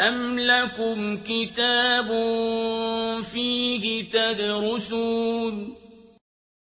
أَمْ لَكُمْ كِتَابٌ فِيهِ تَدْرُسُونَ